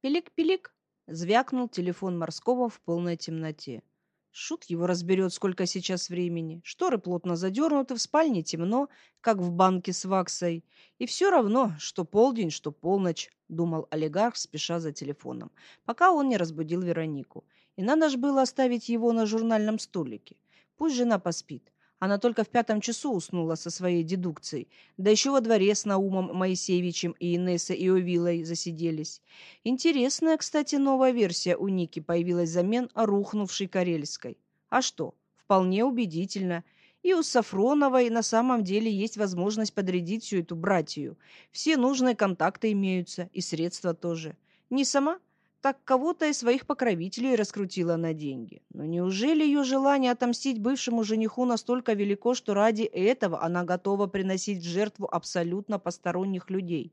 Пилик-пилик, звякнул телефон морского в полной темноте. Шут его разберет, сколько сейчас времени. Шторы плотно задернуты, в спальне темно, как в банке с ваксой. И все равно, что полдень, что полночь, думал олигарх, спеша за телефоном, пока он не разбудил Веронику. И надо же было оставить его на журнальном столике. Пусть жена поспит. Она только в пятом часу уснула со своей дедукцией, да еще во дворе с Наумом Моисеевичем и Инессой Иовилой засиделись. Интересная, кстати, новая версия у Ники появилась взамен рухнувшей Карельской. А что? Вполне убедительно. И у Сафроновой на самом деле есть возможность подрядить всю эту братью. Все нужные контакты имеются, и средства тоже. Не сама, так кого-то из своих покровителей раскрутила на деньги. Но неужели ее желание отомстить бывшему жениху настолько велико, что ради этого она готова приносить в жертву абсолютно посторонних людей?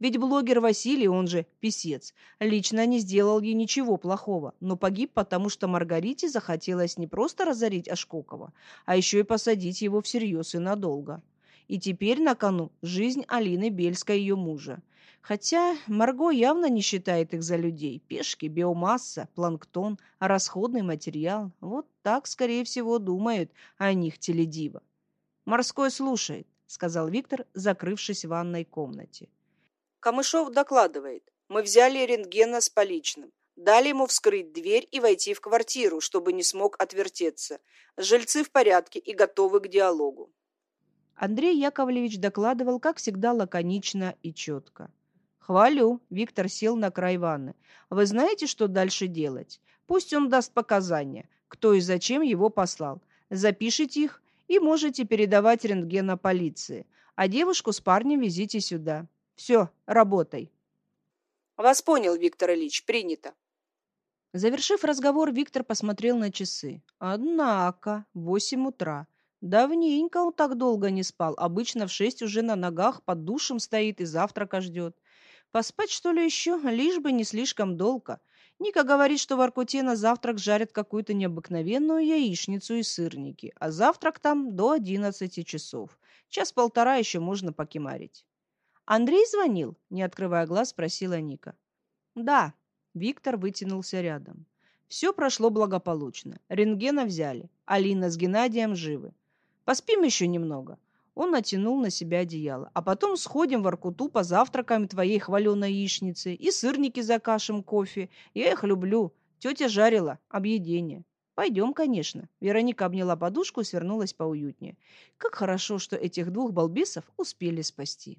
Ведь блогер Василий, он же писец, лично не сделал ей ничего плохого, но погиб потому, что Маргарите захотелось не просто разорить Ашкокова, а еще и посадить его всерьез и надолго. И теперь на кону жизнь Алины Бельской ее мужа. Хотя Марго явно не считает их за людей. Пешки, биомасса, планктон, расходный материал. Вот так, скорее всего, думают о них теледива. «Морской слушает», — сказал Виктор, закрывшись в ванной комнате. Камышов докладывает. Мы взяли рентгена с поличным. Дали ему вскрыть дверь и войти в квартиру, чтобы не смог отвертеться. Жильцы в порядке и готовы к диалогу. Андрей Яковлевич докладывал, как всегда, лаконично и четко. «Хвалю», — Виктор сел на край ванны. «Вы знаете, что дальше делать? Пусть он даст показания, кто и зачем его послал. Запишите их и можете передавать рентгена полиции. А девушку с парнем везите сюда. Все, работай». «Вас понял, Виктор Ильич, принято». Завершив разговор, Виктор посмотрел на часы. «Однако, восемь утра. Давненько он так долго не спал. Обычно в шесть уже на ногах, под душем стоит и завтрака ждет. Поспать, что ли, еще? Лишь бы не слишком долго. Ника говорит, что в Аркуте на завтрак жарят какую-то необыкновенную яичницу и сырники, а завтрак там до одиннадцати часов. Час-полтора еще можно покемарить. «Андрей звонил?» – не открывая глаз, спросила Ника. «Да». Виктор вытянулся рядом. Все прошло благополучно. Рентгена взяли. Алина с Геннадием живы. Поспим еще немного. Он натянул на себя одеяло. А потом сходим в Аркуту, позавтракаем твоей хваленой яичницей и сырники закашем кофе. Я их люблю. Тетя жарила. Объедение. Пойдем, конечно. Вероника обняла подушку и свернулась поуютнее. Как хорошо, что этих двух балбесов успели спасти.